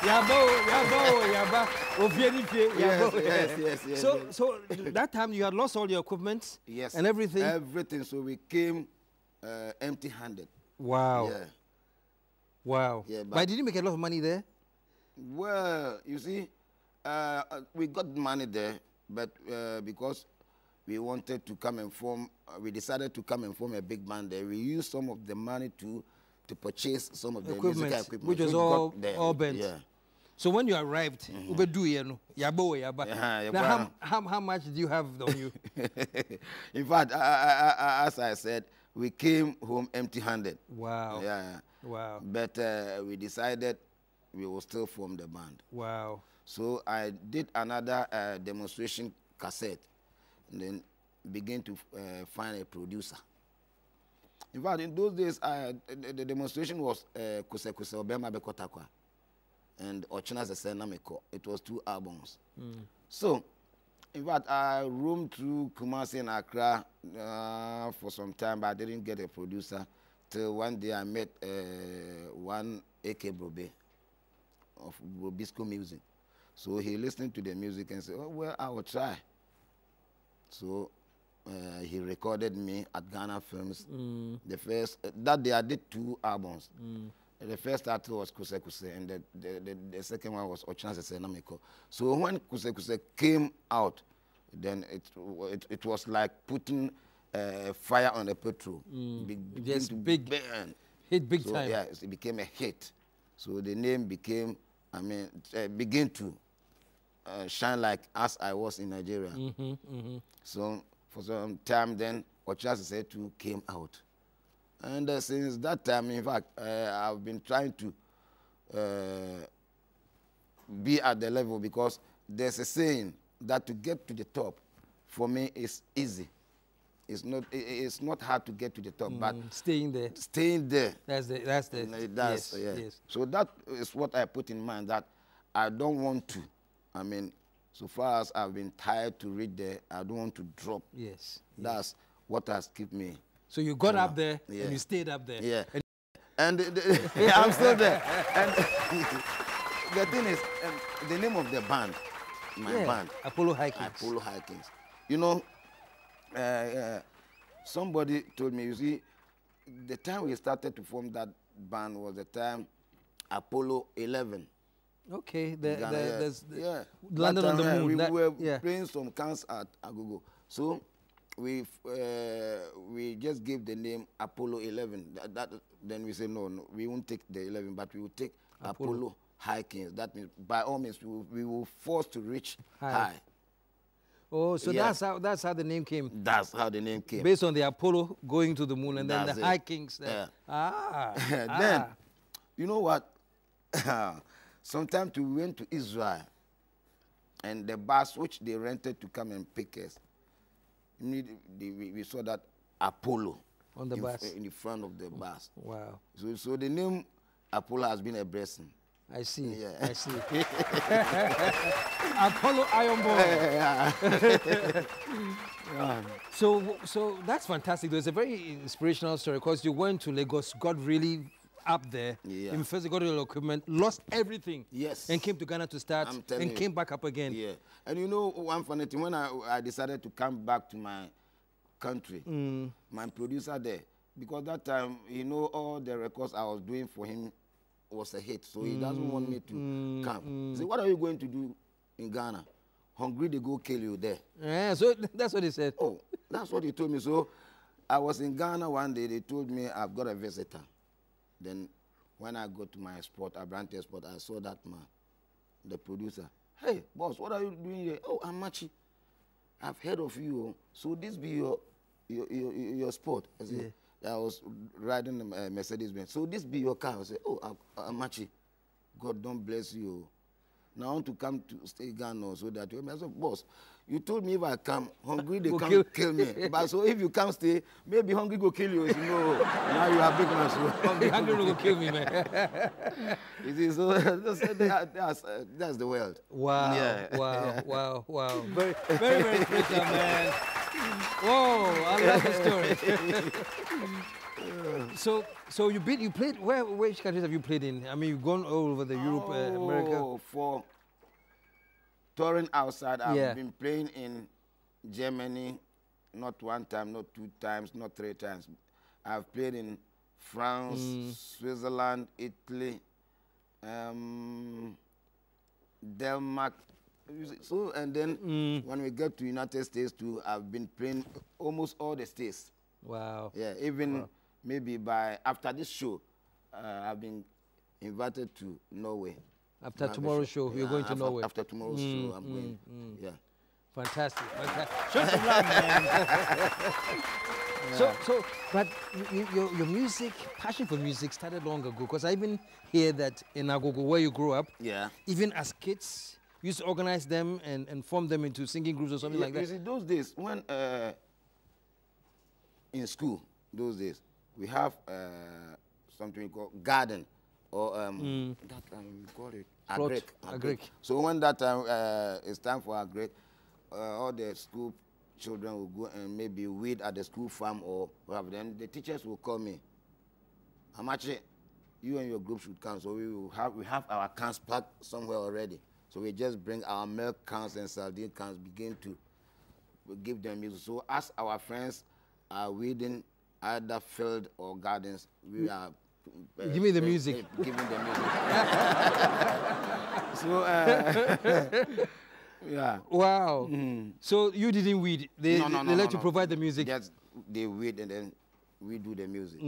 Yabo, Yabo, Yaba, Ofienifie, Yes, Yabo. yes, yes, yes, So, yes. so that time you had lost all your equipment Yes. and everything. Everything. So we came uh, empty-handed. wow, Yeah. wow. Yeah, but, but- did you make a lot of money there? Well, you see, uh, we got money there, but uh, because we wanted to come and form, uh, we decided to come and form a big band there. We used some of the money to to purchase some of the Equipment, musical equipment, which was all- all bent. Yeah. So when you arrived, Ubedu you know, Yabo, Yaba. Now, how, how, how much do you have on you? In fact, I, I, I, as I said, we came home empty-handed. Wow. Yeah. Wow. But uh, we decided we will still form the band. Wow. So I did another uh, demonstration cassette and then began to uh, find a producer. In fact, in those days, I, the, the demonstration was uh, Kuse Kuse Obema Bekotakwa and Ochina Sese Nameko. It was two albums. So, in fact, I roamed through Kumasi and Accra uh, for some time, but I didn't get a producer. Till one day I met uh, one AK Brobe of Brobisco Music. So he listened to the music and said, oh, well, I will try. So uh, he recorded me at Ghana Films. The first, that day I did two albums. The first title was Kuse Kuse, and the, the, the, the second one was Ochina Sese Namiko. So when Kuse Kuse came out, then it, it, it was like putting uh, fire on the petrol. Be- begin Just to big burn. Hit big So time. yeah, it became a hit. So the name became, I mean, uh, begin to uh, shine like as I was in Nigeria. So for some time then, Ochas said to came out. And uh, since that time, in fact, uh, I've been trying to uh, be at the level because there's a saying that to get to the top, for me, is easy. It's not, it's not hard to get to the top, but Mm, Staying there. staying there That's the, that's the, That's, yes, yeah. yes. So that is what I put in mind that I don't want to. I mean, so far as I've been tired to read there, I don't want to drop. Yes. That's what has kept me. So you got up there Yeah. and you stayed up there. Yeah. And the, yeah, I'm still there. And the thing is, um, the name of the band, my Yeah, band, Apollo High Kings. Apollo High Kings. You know, uh, uh, somebody told me, you see, the time we started to form that band was the time Apollo 11. Okay. The, Ghana, the, yeah. the yeah. London on the yeah, moon. We that- were yeah. playing some cans at Agogo. So we uh, we just gave the name Apollo 11. That, that then we say no, no, we won't take the 11, but we will take Apollo, High Kings. That means by all means we will, we will force to reach High. high. Oh, so Yeah. that's how that's how the name came. That's how the name came. Based on the Apollo going to the moon and then the it. High Kings. There. Yeah. Ah. then, ah. you know what? Sometimes we went to Israel, and the bus which they rented to come and pick us, we, we saw that Apollo On the in, bus. in the front of the bus. Wow. So, so the name Apollo has been a blessing. I see. Yeah. I see. Apollo Iron Ball. So, so that's fantastic. There's a very inspirational story because you went to Lagos, God really up there, Yeah. in first got equipment, lost everything, Yes. and came to Ghana to start, and you. came back up again. Yeah. And you know one funny thing, when I, I decided to come back to my country, Mm. my producer there, because that time, you know, all the records I was doing for him was a hit. So he doesn't want me to Mm, come. He said, what are you going to do in Ghana? Hungry, they go kill you there. Yeah, so that's what he said. Oh, that's what he told me. So I was in Ghana one day. They told me I've got a visitor. Then when I go to my spot, Abrante spot, I saw that man, the producer. Hey, boss, what are you doing here? Oh, I'm Machi. I've heard of you. oh. So this be your your your, your spot. I said, I was riding a uh, Mercedes Benz. So this be your car. I said, oh, I'm, I'm Machi. God don't bless you. Now I want to come to stay Ghana so that you I said, boss, You told me if I come, hungry they Go come kill- kill. me. but so if you come stay, maybe hungry go kill you. You know, now you are big man, so hungry The hungry will kill me, man. You see, so that's, that's, that's the world. Wow, Yeah. wow, wow, wow. Very, very, very special, man. Whoa, I love the story. So, so you been, you played, where, which countries have you played in? I mean, you've gone all over the Europe, uh, America. Oh, for touring outside, I've Yeah. been playing in Germany, not one time, not two times, not three times. I've played in France, Mm. Switzerland, Italy, um, Denmark. So and then Mm. when we get to United States too, I've been playing almost all the states. Wow. Yeah, even maybe by after this show, uh, I've been invited to Norway. After Have tomorrow's show, you're going to after, Norway. After tomorrow's show, I'm going. Yeah. Fantastic, fantastic. Show some love, man. So, so, but y- y- your, your music, passion for music started long ago. Because I even hear that in Agogo, where you grew up, Yeah. even as kids, you used to organize them and, and form them into singing groups or something Yeah, like You that. see, those days when uh, in school, those days we have uh, something called garden or um, that um, we call it Mm. Agric. agric. So when that time uh, it's time for agric, uh, all the school children will go and maybe weed at the school farm or whatever. Then the teachers will call me. Amakye, you and your group should come. So we will have we have our cans packed somewhere already. So we just bring our milk cans and sardine cans, begin to we give them music. So as our friends are weeding either field or gardens, we are uh, Give me the uh, music. uh, giving the music. so uh, yeah. Wow. So you didn't weed. They, no, no, they let no, you no. provide the music. Just they weed and then we do the music.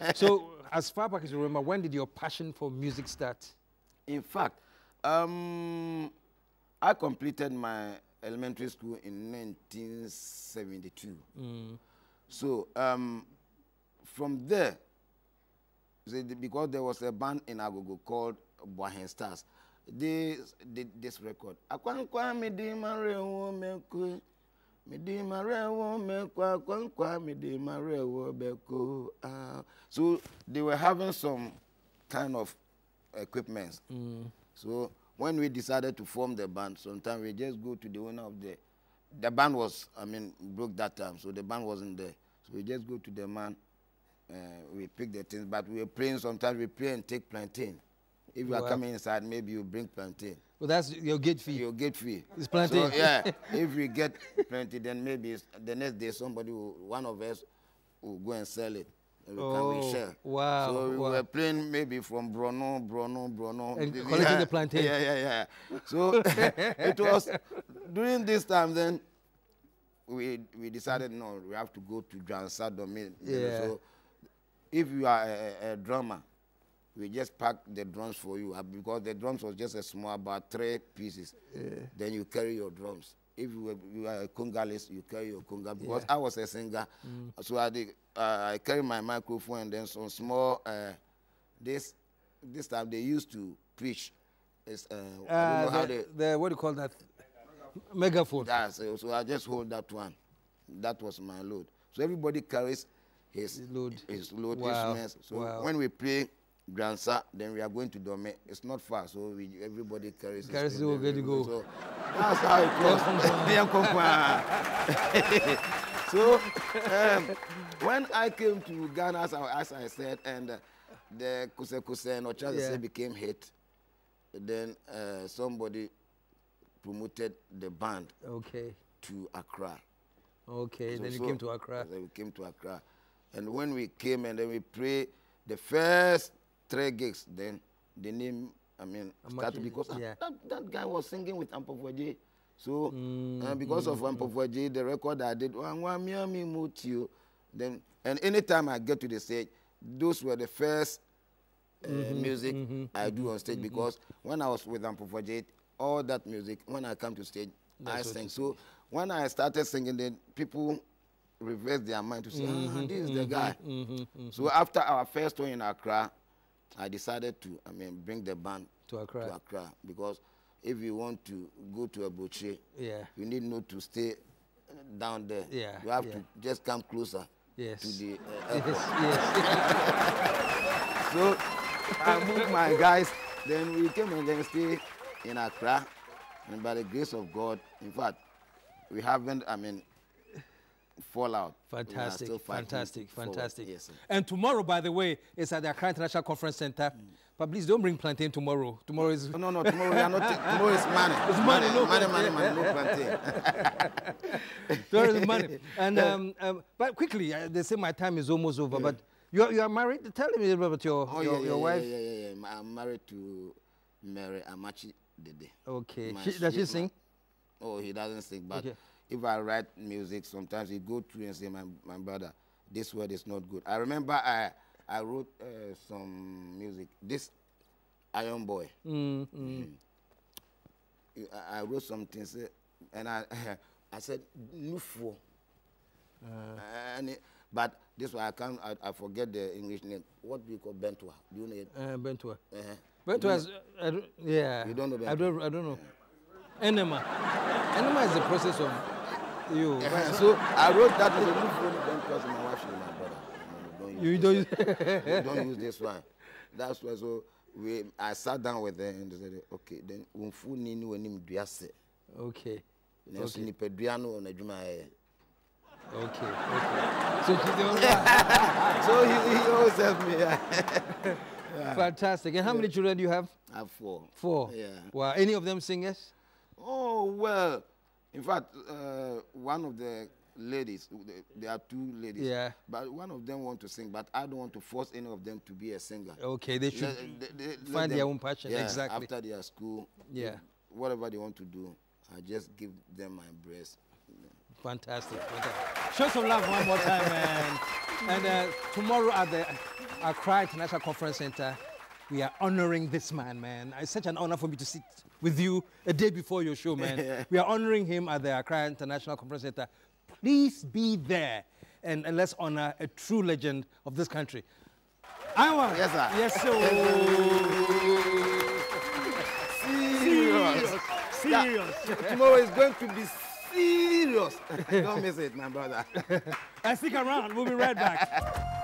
so as far back as you remember, when did your passion for music start? In fact, um, I completed my elementary school in 1972. So um, from there, because there was a band in Agogo called Boahen Stars, they did this record. Akwankwa midi mare wo meko, midi mare wo meko, akwankwa midi mare wo beko. Ah. So they were having some kind of equipment. So when we decided to form the band, sometimes we just go to the owner of the, the band was, I mean, broke that time, so the band wasn't there. So we just go to the man, uh, we pick the things, but we were playing, sometimes we play and take plantain. If you are coming inside, maybe you bring plantain. Well, that's your gate fee. You'll get free. It's plantain. So, yeah, if we get plenty, then maybe the next day somebody, will, one of us, will go and sell it. And we can Oh, share. wow, So we wow. were playing maybe from Bruno, Bruno, Bruno. And Yeah, collecting the plantain. Yeah, yeah, yeah. So it was during this time then we we decided no, we have to go to Jansa Domain. Yeah. So if you are a, a- drummer, we just pack the drums for you uh, because the drums was just a small, about three pieces. Then you carry your drums. If you, were, you are a congalist, you carry your conga. Because I was a singer, so I did, uh, I carry my microphone and then some small. Uh, this this time they used to preach. It's, uh, I don't know Uh, how the, they. the- what do you call that? Megaphone. That's it. So I just hold that one. That was my load. So everybody carries his His load. his load Wow. instruments. So Wow. when we play Gransa, then we are going to Dome. It's not far, so we, everybody carries. Carries it, we're to go. So that's how it goes. So um, when I came to Ghana, as I, as I said, and uh, the Kuse Kuse and Ocha Yeah. became hit, then uh, somebody promoted the band Okay. to Accra. Okay. So- then you so- came to Accra. Then we came to Accra. And when we came and then we pray the first three gigs, then the name, I mean, started Amachi, because ah, yeah. that, that guy was singing with Ampofwaje. So Mm, uh, because of Ampofwaje, the record I did, then and anytime I get to the stage, those were the first uh, Mm-hmm, music I do on stage because when I was with Ampofwaje, all that music, when I come to stage, I That's what sing. So when I started singing, then people reversed their mind to say, Mm-hmm, ah, this is the guy. So after our first tour in Accra, I decided to, I mean, bring the band To Accra. to Accra because if you want to go to a butcher, Yeah. you need not to stay down there. Yeah, You have yeah. to just come closer Yes. to the uh, Yes, yes. So I moved my guys. Then we came and then stay in Accra. And by the grace of God, in fact, we haven't, I mean, fall out. We are Fantastic, fantastic, fantastic. Yes, and tomorrow, by the way, is at the Accra International Conference Center. But please don't bring plantain tomorrow. Tomorrow is no, no, tomorrow we are not. tomorrow is money. It's money, no money, money, money, no plantain. tomorrow is money. And um, um, but quickly, uh, they say my time is almost over. But you are, you are married. Tell me a little bit about your Oh, your, yeah, your yeah, wife. Yeah, yeah, yeah. I'm married to Mary Amakye Dede. Okay. My She, does she sweet sing? ma- Oh, he doesn't sing, but Okay. If I write music, sometimes he go through and say, my, my brother, this word is not good. I remember I, I wrote uh, some music. This Iron Boy. Mm, mm. I, I wrote something, say, and I, I said, Nufo. and it, but this one I can't, I, I forget the English name. What do you call Bentua? Do you know it? Uh, Bentua. Uh-huh. Bentua is, I don't, yeah. You don't know I don't, I don't know. Enema. Enema is the process of you. So I wrote that with a Nufo Bentua, so my wife, she's my brother. No, no, You don't don't use use this one. don't use this one. That's why, so we, I sat down with them and they said, okay, then umfu nini wenim duase. Okay. Na so nipadua no na adwuma ayɛ. Okay. Okay. So she's the only one. So he, he always helps me. Yeah. Fantastic. And how many children do you have? I have four. Four. Yeah. Wow. Any of them singers? Oh well, in fact, uh, one of the ladies, there are two ladies. Yeah. But one of them want to sing, but I don't want to force any of them to be a singer. Okay, they should Let- let- let find their own passion. yeah, exactly. After their school. Yeah. Whatever they want to do, I just give them my breast. Fantastic. Fantastic. Show some love one more time, man. And uh, tomorrow at the Accra International Conference Center, we are honoring this man, man. It's such an honor for me to sit with you a day before your show, man. we are honoring him at the Accra International Conference Center. Please be there and, and let's honor a true legend of this country. Iwan. Yes, sir. Yes, sir. Serious. Serious. Tomorrow is going to be serious. don't miss it, my brother. And stick around. We'll be right back.